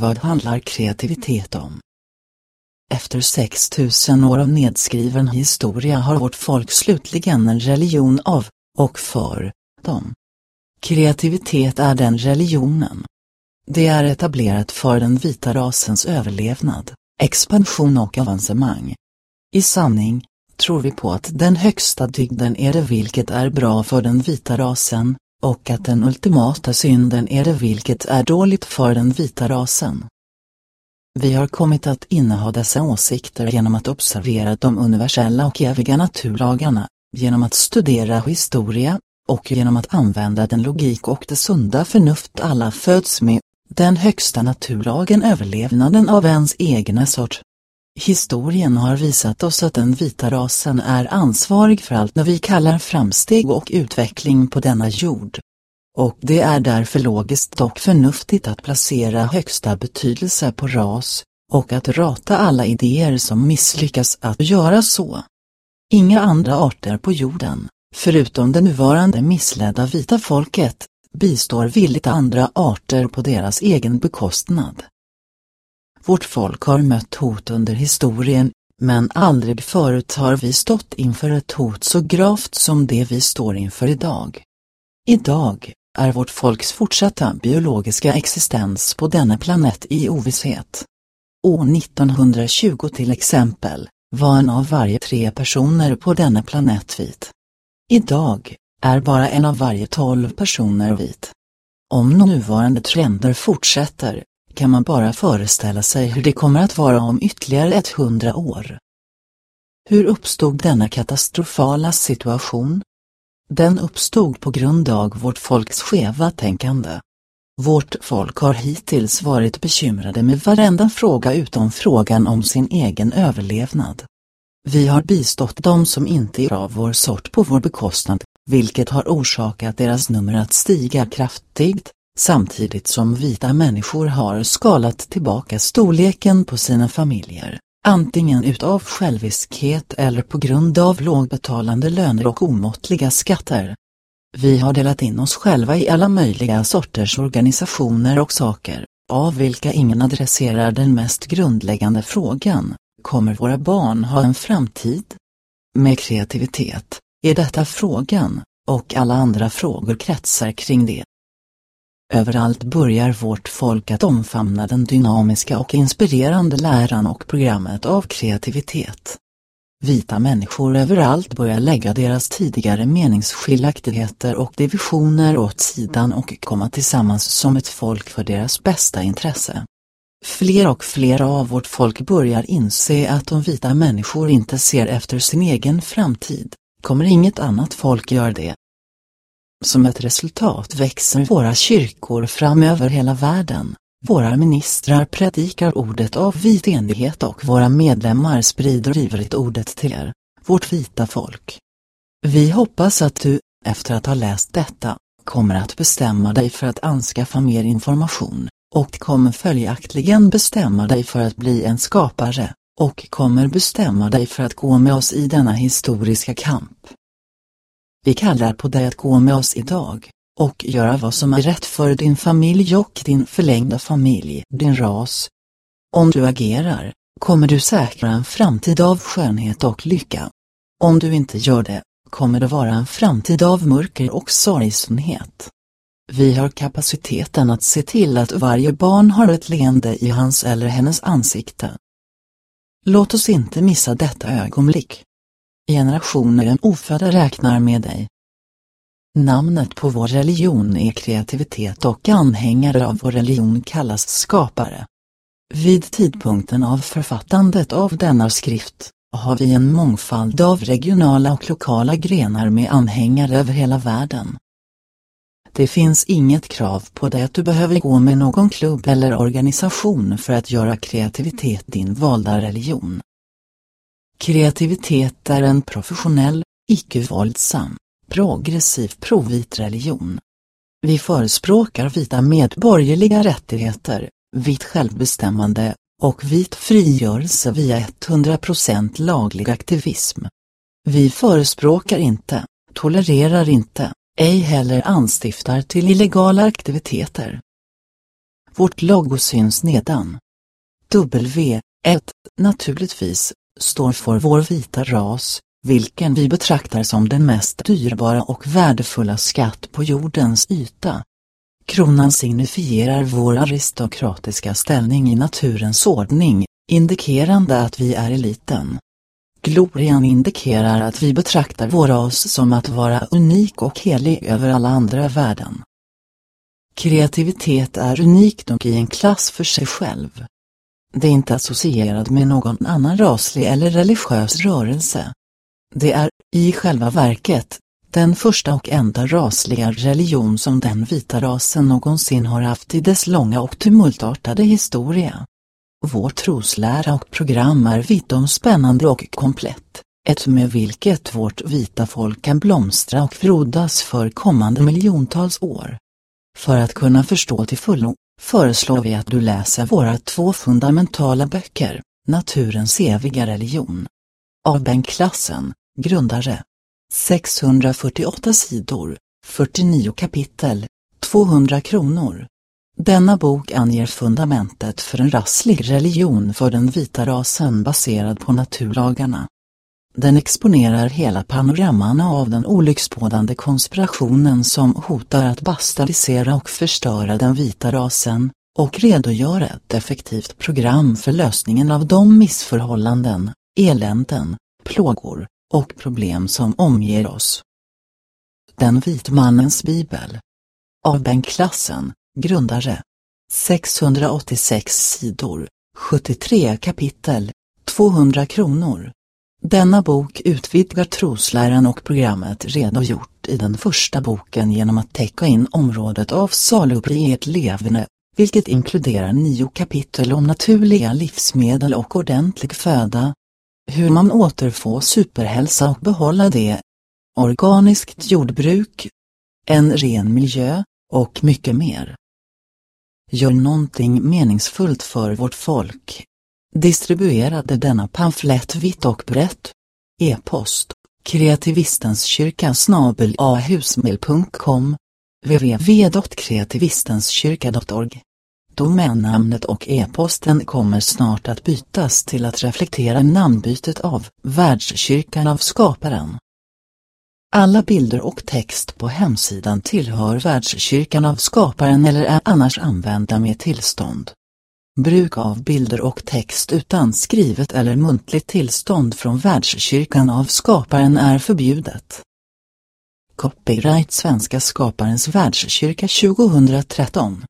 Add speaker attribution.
Speaker 1: Vad handlar kreativitet om? Efter 6000 år av nedskriven historia har vårt folk slutligen en religion av, och för, dem. Kreativitet är den religionen. Det är etablerat för den vita rasens överlevnad, expansion och avancemang. I sanning, tror vi på att den högsta dygden är det vilket är bra för den vita rasen, och att den ultimata synden är det vilket är dåligt för den vita rasen. Vi har kommit att inneha dessa åsikter genom att observera de universella och eviga naturlagarna, genom att studera historia, och genom att använda den logik och det sunda förnuft alla föds med, den högsta naturlagen överlevnaden av ens egna sort. Historien har visat oss att den vita rasen är ansvarig för allt när vi kallar framsteg och utveckling på denna jord. Och det är därför logiskt och förnuftigt att placera högsta betydelse på ras, och att rata alla idéer som misslyckas att göra så. Inga andra arter på jorden, förutom det nuvarande missledda vita folket, bistår villigt andra arter på deras egen bekostnad. Vårt folk har mött hot under historien, men aldrig förut har vi stått inför ett hot så gravt som det vi står inför idag. Idag är vårt folks fortsatta biologiska existens på denna planet i ovisshet. År 1920 till exempel, var en av varje tre personer på denna planet vit. Idag är bara en av varje tolv personer vit. Om nuvarande trender fortsätter, kan man bara föreställa sig hur det kommer att vara om ytterligare 100 år. Hur uppstod denna katastrofala situation? Den uppstod på grund av vårt folks skeva tänkande. Vårt folk har hittills varit bekymrade med varenda fråga utom frågan om sin egen överlevnad. Vi har bistått dem som inte är av vår sort på vår bekostnad, vilket har orsakat deras nummer att stiga kraftigt, samtidigt som vita människor har skalat tillbaka storleken på sina familjer, antingen utav själviskhet eller på grund av lågbetalande löner och omåttliga skatter. Vi har delat in oss själva i alla möjliga sorters organisationer och saker, av vilka ingen adresserar den mest grundläggande frågan, kommer våra barn ha en framtid? Med kreativitet, är detta frågan, och alla andra frågor kretsar kring det. Överallt börjar vårt folk att omfamna den dynamiska och inspirerande läran och programmet av kreativitet. Vita människor överallt börjar lägga deras tidigare meningsskiljaktigheter och divisioner åt sidan och komma tillsammans som ett folk för deras bästa intresse. Fler och fler av vårt folk börjar inse att om vita människor inte ser efter sin egen framtid, kommer inget annat folk göra det. Som ett resultat växer våra kyrkor fram över hela världen. Våra ministrar predikar ordet av vit enighet och våra medlemmar sprider ivrigt ordet till er, vårt vita folk. Vi hoppas att du, efter att ha läst detta, kommer att bestämma dig för att anskaffa mer information, och kommer följaktligen bestämma dig för att bli en skapare, och kommer bestämma dig för att gå med oss i denna historiska kamp. Vi kallar på dig att gå med oss idag, och göra vad som är rätt för din familj och din förlängda familj, din ras. Om du agerar, kommer du säkra en framtid av skönhet och lycka. Om du inte gör det, kommer det vara en framtid av mörker och sorgsenhet. Vi har kapaciteten att se till att varje barn har ett leende i hans eller hennes ansikte. Låt oss inte missa detta ögonblick. Generationer ofödda räknar med dig. Namnet på vår religion är kreativitet och anhängare av vår religion kallas skapare. Vid tidpunkten av författandet av denna skrift har vi en mångfald av regionala och lokala grenar med anhängare över hela världen. Det finns inget krav på dig att du behöver gå med någon klubb eller organisation för att göra kreativitet din valda religion. Kreativitet är en professionell, icke-våldsam, progressiv provit religion. Vi förespråkar vita medborgerliga rättigheter, vitt självbestämmande och vit frigörelse via 100% laglig aktivism. Vi förespråkar inte, tolererar inte, ej heller anstiftar till illegala aktiviteter. Vårt logo syns nedan. W, 1, naturligtvis, står för vår vita ras, vilken vi betraktar som den mest dyrbara och värdefulla skatt på jordens yta. Kronan signifierar vår aristokratiska ställning i naturens ordning, indikerande att vi är eliten. Glorian indikerar att vi betraktar vår ras som att vara unik och helig över alla andra värden. Kreativitet är unikt och i en klass för sig själv. Det är inte associerad med någon annan raslig eller religiös rörelse. Det är, i själva verket, den första och enda rasliga religion som den vita rasen någonsin har haft i dess långa och tumultartade historia. Vår troslära och program är vittomspännande och komplett, ett med vilket vårt vita folk kan blomstra och frodas för kommande miljontals år. För att kunna förstå till fullo, föreslår vi att du läser våra två fundamentala böcker, Naturens eviga religion. Av Bengt-klassen, grundare. 648 sidor, 49 kapitel, 200 kronor. Denna bok anger fundamentet för en rasslig religion för den vita rasen baserad på naturlagarna. Den exponerar hela panoramarna av den olycksbådande konspirationen som hotar att bastardisera och förstöra den vita rasen, och redogör ett effektivt program för lösningen av de missförhållanden, eländen, plågor och problem som omger oss. Den vitmannens bibel. Av Bengt-klassen, grundare. 686 sidor, 73 kapitel, 200 kronor. Denna bok utvidgar trosläran och programmet redogjort i den första boken genom att täcka in området av salupriet leverne, vilket inkluderar nio kapitel om naturliga livsmedel och ordentlig föda, hur man återfår superhälsa och behålla det, organiskt jordbruk, en ren miljö och mycket mer. Gör någonting meningsfullt för vårt folk. Distribuerade denna pamflett vitt och brett. E-post, kreativistenskyrka snabel ahusmail.com www.kreativistenskyrka.org Domännamnet och e-posten kommer snart att bytas till att reflektera namnbytet av Världskyrkan av Skaparen. Alla bilder och text på hemsidan tillhör Världskyrkan av Skaparen eller är annars använda med tillstånd. Bruk av bilder och text utan skrivet eller muntligt tillstånd från Världskyrkan av Skaparen är förbjudet. Copyright Svenska Skaparens Världskyrka 2013